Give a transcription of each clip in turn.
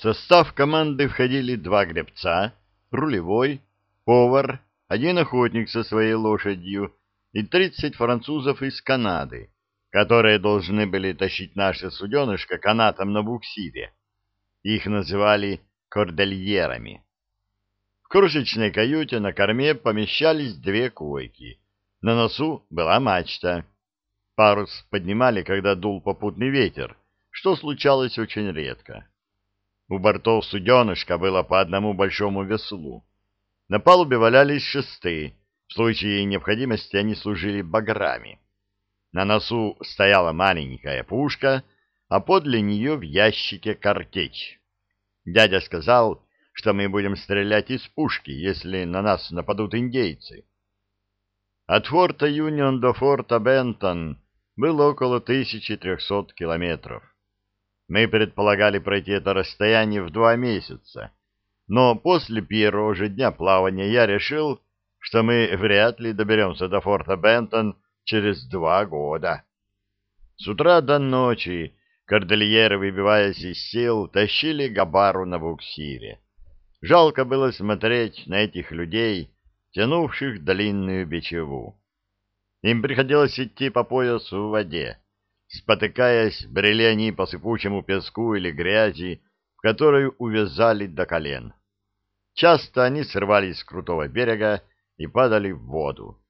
Состав команды входили два гребца, рулевой, повар, один охотник со своей лошадью и тридцать французов из Канады, которые должны были тащить наше суденышко канатом на буксире. Их называли кордельерами. В крошечной каюте на корме помещались две койки. На носу была мачта. Парус поднимали, когда дул попутный ветер, что случалось очень редко. У бортов суденышка было по одному большому веслу. На палубе валялись шесты, в случае необходимости они служили баграми. На носу стояла маленькая пушка, а подле нее в ящике картечь. Дядя сказал, что мы будем стрелять из пушки, если на нас нападут индейцы. От форта Юнион до форта Бентон было около 1300 километров. Мы предполагали пройти это расстояние в два месяца, но после первого же дня плавания я решил, что мы вряд ли доберемся до форта Бентон через два года. С утра до ночи кордильеры, выбиваясь из сил, тащили Габару на буксире. Жалко было смотреть на этих людей, тянувших длинную бичеву. Им приходилось идти по поясу в воде. Спотыкаясь, брели они по сыпучему песку или грязи, в которую увязали до колен. Часто они срывались с крутого берега и падали в воду.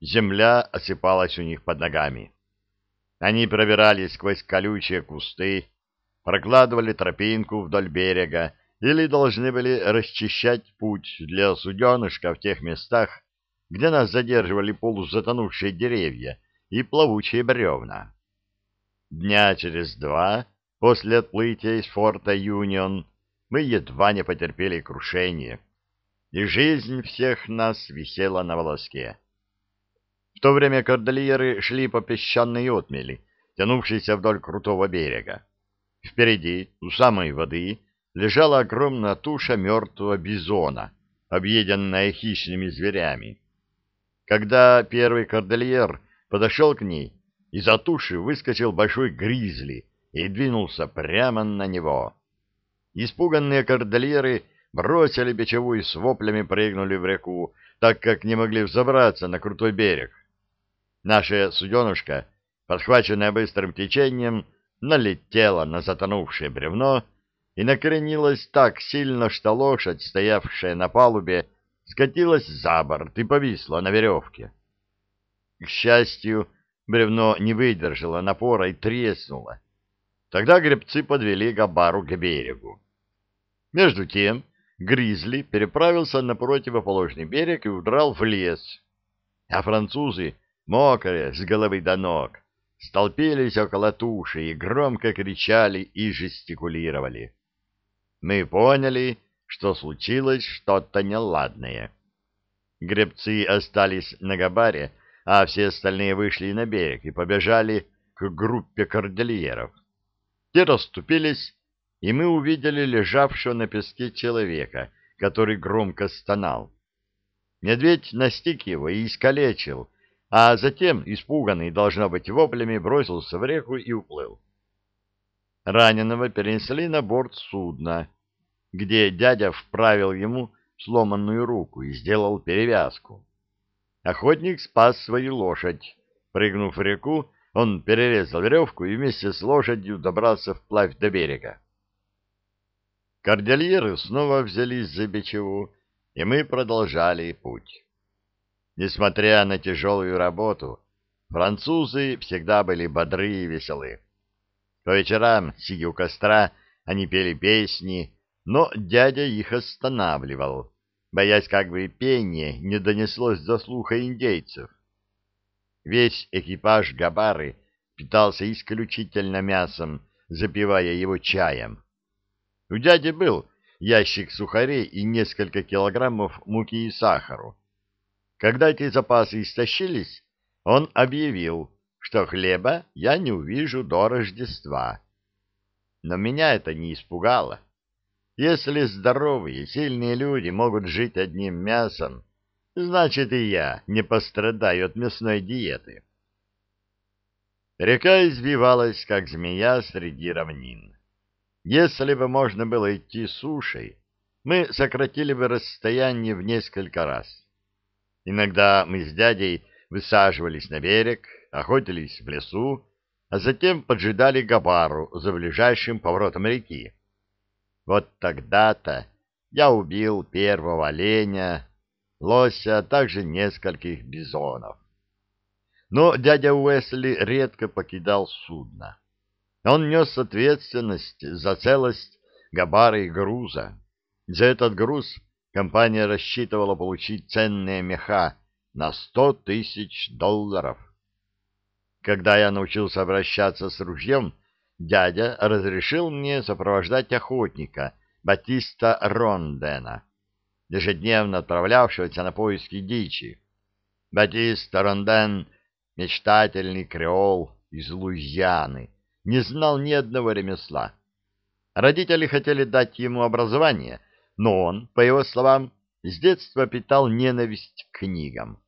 Земля осыпалась у них под ногами. Они пробирались сквозь колючие кусты, прокладывали тропинку вдоль берега или должны были расчищать путь для суденышка в тех местах, где нас задерживали полузатонувшие деревья и плавучие бревна. Дня через два после отплытия из форта Юнион мы едва не потерпели крушение, и жизнь всех нас висела на волоске. В то время кордильеры шли по песчаной отмели, тянувшейся вдоль крутого берега. Впереди, у самой воды, лежала огромная туша мертвого бизона, объеденная хищными зверями. Когда первый кордильер подошел к ней, из-за туши выскочил большой гризли и двинулся прямо на него. Испуганные кордильеры бросили бичевую и с воплями прыгнули в реку, так как не могли взобраться на крутой берег. Наше суденушка, подхваченное быстрым течением, налетело на затонувшее бревно и накренилась так сильно, что лошадь, стоявшая на палубе, скатилась за борт и повисла на веревке. К счастью, бревно не выдержало напора и треснуло. Тогда гребцы подвели Габару к берегу. Между тем Гризли переправился на противоположный берег и удрал в лес, а французы, мокрые с головы до ног, столпились около туши и громко кричали и жестикулировали. Мы поняли, что случилось что-то неладное. Гребцы остались на Габаре, а все остальные вышли на берег и побежали к группе кордильеров. Те расступились, и мы увидели лежавшего на песке человека, который громко стонал. Медведь настиг его и искалечил, а затем, испуганный, должно быть, воплями, бросился в реку и уплыл. Раненого перенесли на борт судна, где дядя вправил ему сломанную руку и сделал перевязку. Охотник спас свою лошадь. Прыгнув в реку, он перерезал веревку и вместе с лошадью добрался вплавь до берега. Кордильеры снова взялись за бичеву, и мы продолжали путь. Несмотря на тяжелую работу, французы всегда были бодры и веселы. По вечерам, сидя у костра, они пели песни, но дядя их останавливал, боясь, как бы пение не донеслось до слуха индейцев. Весь экипаж Габары питался исключительно мясом, запивая его чаем. У дяди был ящик сухарей и несколько килограммов муки и сахару. Когда эти запасы истощились, он объявил, что хлеба я не увижу до Рождества. Но меня это не испугало. Если здоровые, сильные люди могут жить одним мясом, значит и я не пострадаю от мясной диеты. Река извивалась, как змея среди равнин. Если бы можно было идти сушей, мы сократили бы расстояние в несколько раз. Иногда мы с дядей высаживались на берег, охотились в лесу, а затем поджидали Габару за ближайшим поворотом реки. Вот тогда-то я убил первого оленя, лося, а также нескольких бизонов. Но дядя Уэсли редко покидал судно. Он нес ответственность за целость габары и груза. За этот груз компания рассчитывала получить ценные меха на сто тысяч долларов. Когда я научился обращаться с ружьем, дядя разрешил мне сопровождать охотника Батиста Рондена, ежедневно отправлявшегося на поиски дичи. Батист Ронден — мечтательный креол из Луизианы, не знал ни одного ремесла. Родители хотели дать ему образование, но он, по его словам, с детства питал ненависть к книгам.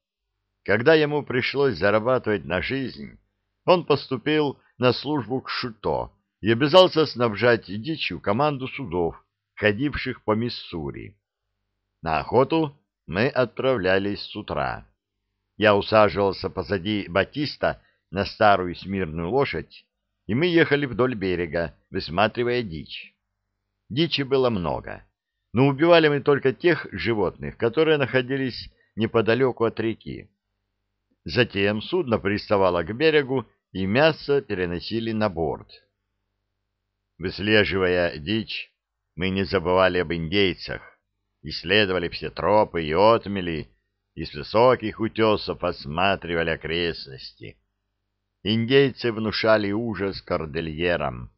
Когда ему пришлось зарабатывать на жизнь, он поступил на службу к Шуто и обязался снабжать дичью команду судов, ходивших по Миссури. На охоту мы отправлялись с утра. Я усаживался позади Батиста на старую смирную лошадь, и мы ехали вдоль берега, высматривая дичь. Дичи было много, но убивали мы только тех животных, которые находились неподалеку от реки. Затем судно приставало к берегу, и мясо переносили на борт. Выслеживая дичь, мы не забывали об индейцах, исследовали все тропы и отмели, и с высоких утесов осматривали окрестности. Индейцы внушали ужас кордильерам.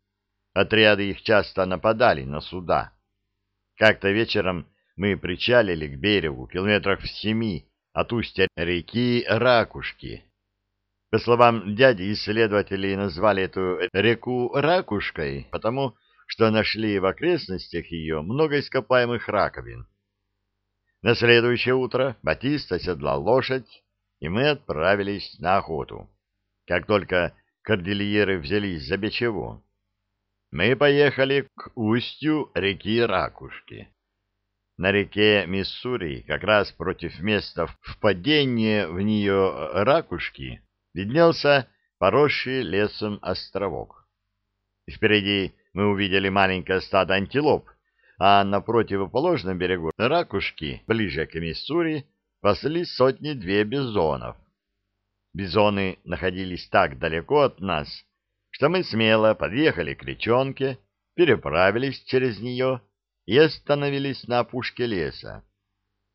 Отряды их часто нападали на суда. Как-то вечером мы причалили к берегу километрах в семи от устья реки Ракушки. По словам дяди, исследователи назвали эту реку Ракушкой, потому что нашли в окрестностях ее много ископаемых раковин. На следующее утро Батист оседлал лошадь, и мы отправились на охоту. Как только кордильеры взялись за Бичеву, мы поехали к устью реки Ракушки. На реке Миссури, как раз против места впадения в нее ракушки, виднелся поросший лесом островок. Впереди мы увидели маленькое стадо антилоп, а на противоположном берегу ракушки, ближе к Миссури, паслись сотни-две бизонов. Бизоны находились так далеко от нас, что мы смело подъехали к речонке, переправились через нее и остановились на опушке леса.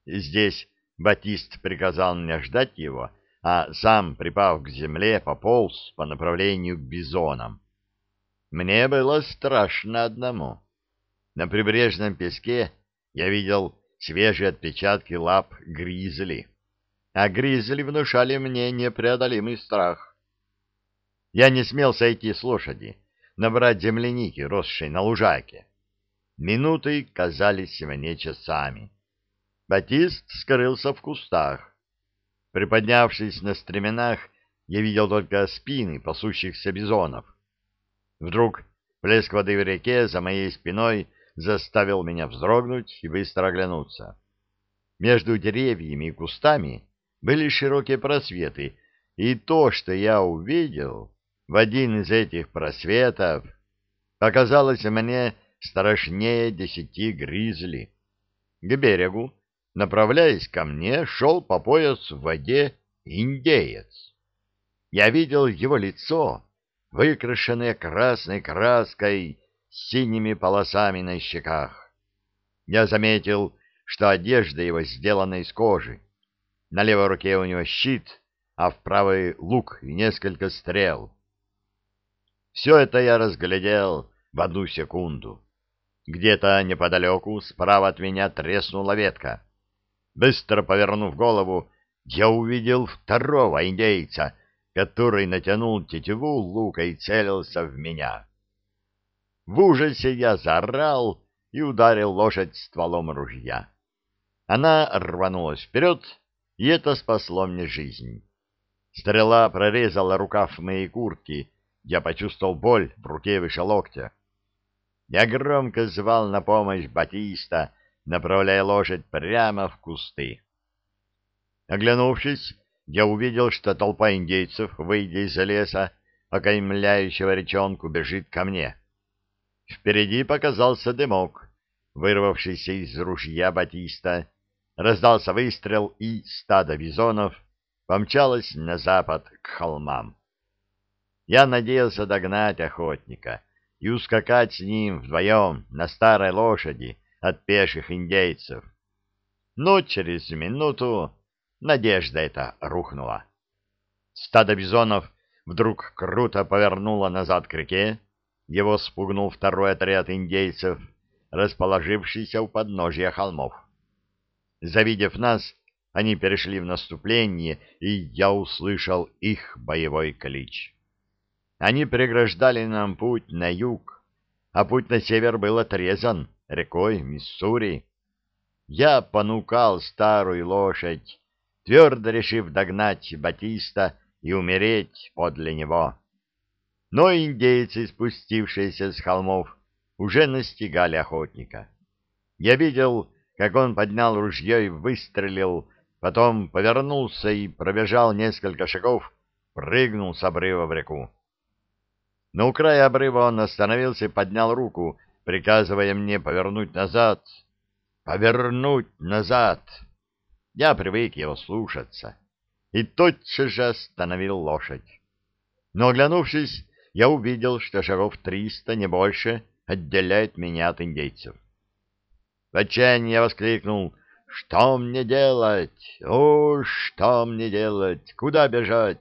Здесь Батист приказал мне ждать его, а сам, припав к земле, пополз по направлению к бизонам. Мне было страшно одному. На прибрежном песке я видел свежие отпечатки лап гризли, а гризли внушали мне непреодолимый страх. Я не смел сойти с лошади, набрать земляники, росшей на лужайке. Минуты казались мне часами. Батист скрылся в кустах. Приподнявшись на стременах, я видел только спины пасущихся бизонов. Вдруг плеск воды в реке за моей спиной заставил меня вздрогнуть и быстро оглянуться. Между деревьями и кустами были широкие просветы, и то, что я увидел в один из этих просветов, показалось мне страшнее десяти гризли. К берегу, направляясь ко мне, шел по пояс в воде индеец. Я видел его лицо, выкрашенное красной краской с синими полосами на щеках. Я заметил, что одежда его сделана из кожи. На левой руке у него щит, а в правой лук и несколько стрел. Все это я разглядел в одну секунду. Где-то неподалеку, справа от меня, треснула ветка. Быстро повернув голову, я увидел второго индейца, который натянул тетиву лука и целился в меня. В ужасе я заорал и ударил лошадь стволом ружья. Она рванулась вперед, и это спасло мне жизнь. Стрела прорезала рукав моей куртки, я почувствовал боль в руке выше локтя. Я громко звал на помощь Батиста, направляя лошадь прямо в кусты. Оглянувшись, я увидел, что толпа индейцев, выйдя из леса, окаймляющего речонку, бежит ко мне. Впереди показался дымок, вырвавшийся из ружья Батиста. Раздался выстрел, и стадо бизонов помчалось на запад к холмам. Я надеялся догнать охотника и ускакать с ним вдвоем на старой лошади от пеших индейцев. Но через минуту надежда эта рухнула. Стадо бизонов вдруг круто повернуло назад к реке, его спугнул второй отряд индейцев, расположившийся у подножия холмов. Завидев нас, они перешли в наступление, и я услышал их боевой клич. Они преграждали нам путь на юг, а путь на север был отрезан рекой Миссури. Я понукал старую лошадь, твердо решив догнать Батиста и умереть подле него. Но индейцы, спустившиеся с холмов, уже настигали охотника. Я видел, как он поднял ружье и выстрелил, потом повернулся и пробежал несколько шагов, прыгнул с обрыва в реку. На у края обрыва он остановился и поднял руку, приказывая мне повернуть назад. Повернуть назад! Я привык его слушаться и тотчас же остановил лошадь. Но, оглянувшись, я увидел, что шагов триста, не больше, отделяет меня от индейцев. В отчаянии я воскликнул «Что мне делать? О, что мне делать? Куда бежать?»